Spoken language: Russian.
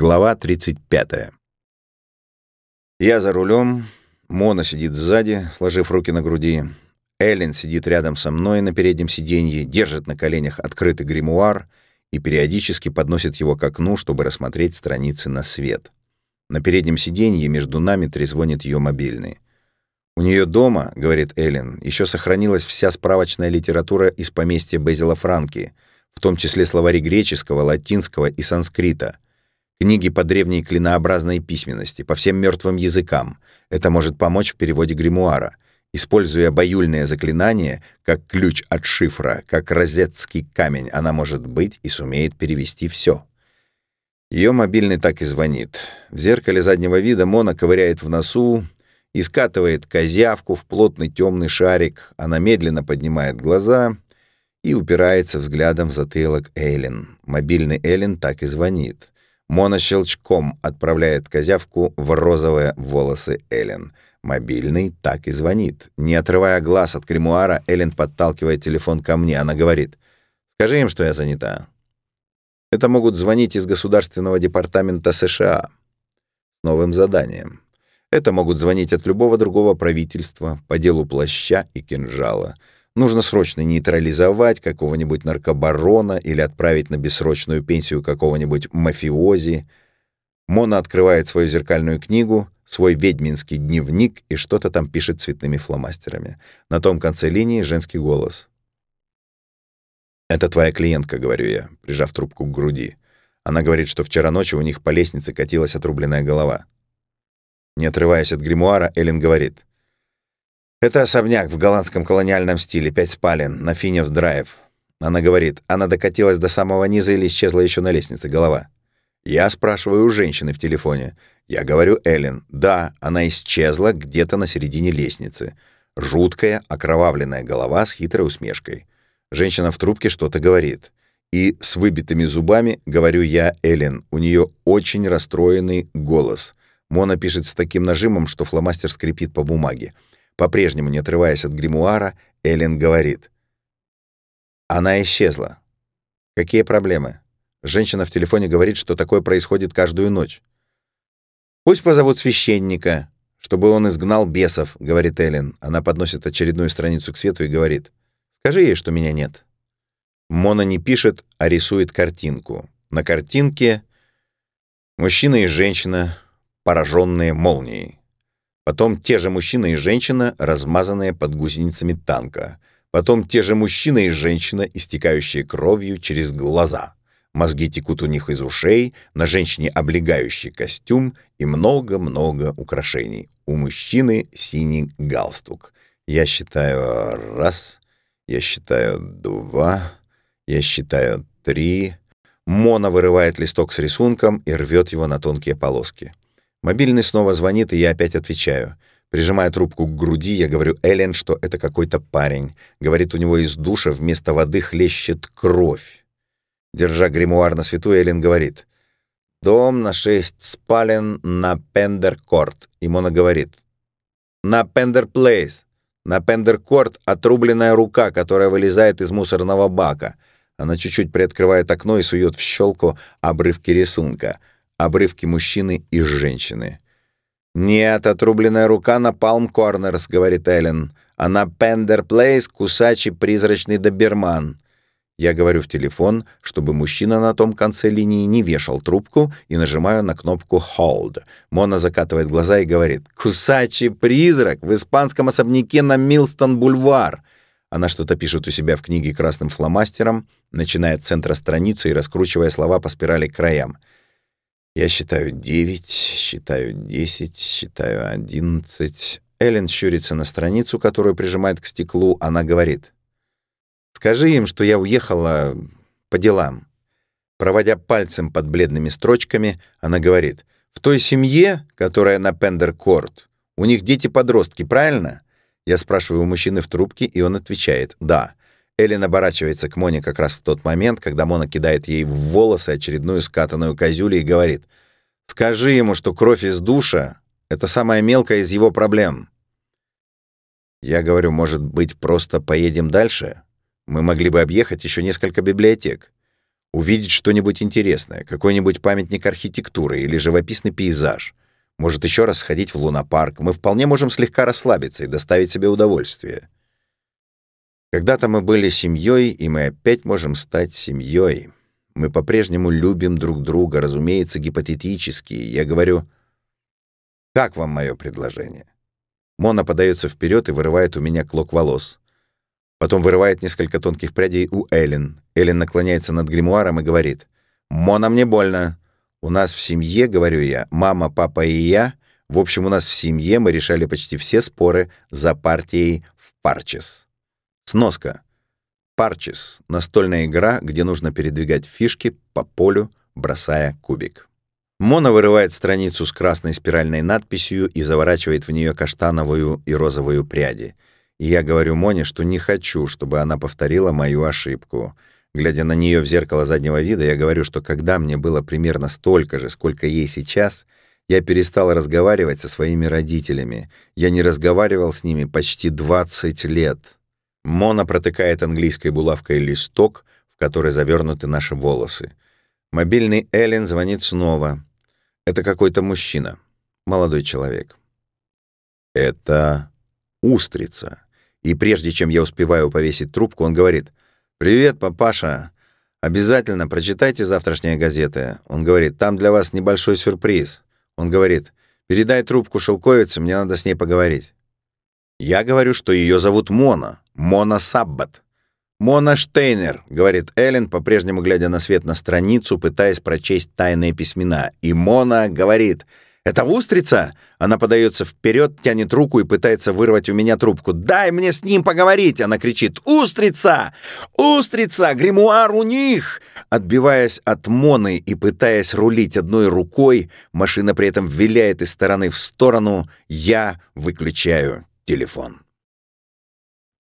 Глава 35. Я за рулем, Мона сидит сзади, сложив руки на груди. Эллен сидит рядом со мной на переднем сиденье, держит на коленях открытый гримуар и периодически подносит его к окну, чтобы рассмотреть страницы на свет. На переднем сиденье между нами трезвонит ее мобильный. «У нее дома, — говорит Эллен, — еще сохранилась вся справочная литература из поместья Безила Франки, в том числе словари греческого, латинского и санскрита — Книги по древней клинообразной письменности, по всем мертвым языкам. Это может помочь в переводе гримуара. Используя баюльное заклинание, как ключ от шифра, как розетский камень, она может быть и сумеет перевести все. Ее мобильный так и звонит. В зеркале заднего вида Мона ковыряет в носу и скатывает козявку в плотный темный шарик. Она медленно поднимает глаза и упирается взглядом в затылок Эйлин. Мобильный Эйлин так и звонит. Мона щелчком отправляет козявку в розовые волосы Эллен. Мобильный так и звонит. Не отрывая глаз от гримуара, Эллен подталкивает телефон ко мне. Она говорит, «Скажи им, что я занята». Это могут звонить из Государственного департамента США с новым заданием. Это могут звонить от любого другого правительства по делу плаща и кинжала — Нужно срочно нейтрализовать какого-нибудь наркобарона или отправить на бессрочную пенсию какого-нибудь мафиози. Мона открывает свою зеркальную книгу, свой ведьминский дневник и что-то там пишет цветными фломастерами. На том конце линии женский голос. «Это твоя клиентка», — говорю я, прижав трубку к груди. Она говорит, что вчера ночью у них по лестнице катилась отрубленная голова. Не отрываясь от гримуара, Эллен говорит — это особняк в голландском колониальном стиле, пять спален, на Финев-драйв. Она говорит, она докатилась до самого низа или исчезла еще на лестнице, голова. Я спрашиваю у женщины в телефоне. Я говорю Эллен, да, она исчезла где-то на середине лестницы. Жуткая, окровавленная голова с хитрой усмешкой. Женщина в трубке что-то говорит. И с выбитыми зубами говорю я Эллен. У нее очень расстроенный голос. Мона пишет с таким нажимом, что фломастер скрипит по бумаге. По-прежнему не отрываясь от гримуара, Эллен говорит. Она исчезла. Какие проблемы? Женщина в телефоне говорит, что такое происходит каждую ночь. «Пусть позовут священника, чтобы он изгнал бесов», — говорит Эллен. Она подносит очередную страницу к свету и говорит. «Скажи ей, что меня нет». Мона не пишет, а рисует картинку. На картинке мужчина и женщина, пораженные молнией. Потом те же мужчина и женщина, размазанные под гусеницами танка. Потом те же мужчина и женщина, истекающие кровью через глаза. Мозги текут у них из ушей, на женщине облегающий костюм и много-много украшений. У мужчины синий галстук. Я считаю раз, я считаю два, я считаю три. Мона вырывает листок с рисунком и рвет его на тонкие полоски. Мобильный снова звонит, и я опять отвечаю. Прижимая трубку к груди, я говорю Эллен, что это какой-то парень. Говорит, у него из душа вместо воды хлещет кровь. Держа гримуар на свету, Эллен говорит. «Дом на шесть спален на Пендер-Корт». И Мона говорит. «На Пендер-Плейс. На Пендер-Корт отрубленная рука, которая вылезает из мусорного бака». Она чуть-чуть приоткрывает окно и сует в щелку обрывки рисунка — обрывки мужчины и женщины. «Нет, отрубленная рука на Палм Корнерс», — говорит Эллен. «А на Пендер Плейс кусачий призрачный доберман». Я говорю в телефон, чтобы мужчина на том конце линии не вешал трубку и нажимаю на кнопку «Hold». Мона закатывает глаза и говорит «Кусачий призрак в испанском особняке на Милстон-бульвар». Она что-то пишет у себя в книге красным фломастером, начиная от центра страницы и раскручивая слова по спирали к краям. Я считаю девять, считаю десять, считаю одиннадцать. Эллен щурится на страницу, которую прижимает к стеклу. Она говорит. «Скажи им, что я уехала по делам». Проводя пальцем под бледными строчками, она говорит. «В той семье, которая на Пендер-Корт, у них дети-подростки, правильно?» Я спрашиваю у мужчины в трубке, и он отвечает «Да». Эллен оборачивается к Моне как раз в тот момент, когда Мона кидает ей в волосы очередную скатанную козюлю и говорит «Скажи ему, что кровь из душа — это самая мелкая из его проблем». Я говорю, может быть, просто поедем дальше? Мы могли бы объехать еще несколько библиотек. увидеть что-нибудь интересное, какой-нибудь памятник архитектуры или живописный пейзаж. Может, еще раз сходить в лунопарк. Мы вполне можем слегка расслабиться и доставить себе удовольствие. Когда-то мы были семьей, и мы опять можем стать семьей. Мы по-прежнему любим друг друга, разумеется, гипотетически. Я говорю, как вам мое предложение? Мона подается вперед и вырывает у меня клок волос. Потом вырывает несколько тонких прядей у Эллен. Эллен наклоняется над гримуаром и говорит, «Мона, мне больно. У нас в семье, говорю я, мама, папа и я, в общем, у нас в семье мы решали почти все споры за партией в Парчес». Сноска. Парчес — настольная игра, где нужно передвигать фишки по полю, бросая кубик. Мона вырывает страницу с красной спиральной надписью и заворачивает в нее каштановую и розовую пряди — и я говорю Моне, что не хочу, чтобы она повторила мою ошибку. Глядя на нее в зеркало заднего вида, я говорю, что когда мне было примерно столько же, сколько ей сейчас, я перестал разговаривать со своими родителями. Я не разговаривал с ними почти 20 лет. Мона протыкает английской булавкой листок, в который завернуты наши волосы. Мобильный Эллен звонит снова. Это какой-то мужчина, молодой человек. Это устрица. И прежде чем я успеваю повесить трубку, он говорит, «Привет, папаша. Обязательно прочитайте завтрашние газеты». Он говорит, «Там для вас небольшой сюрприз». Он говорит, «Передай трубку шелковице, мне надо с ней поговорить». Я говорю, что ее зовут Мона. Мона Саббат. «Мона Штейнер», — говорит Эллен, по-прежнему глядя на свет на страницу, пытаясь прочесть тайные письмена. И Мона говорит, «Это устрица?» Она подается вперед, тянет руку и пытается вырвать у меня трубку. «Дай мне с ним поговорить!» Она кричит. «Устрица! Устрица! Гримуар у них!» Отбиваясь от Моны и пытаясь рулить одной рукой, машина при этом виляет из стороны в сторону, я выключаю телефон.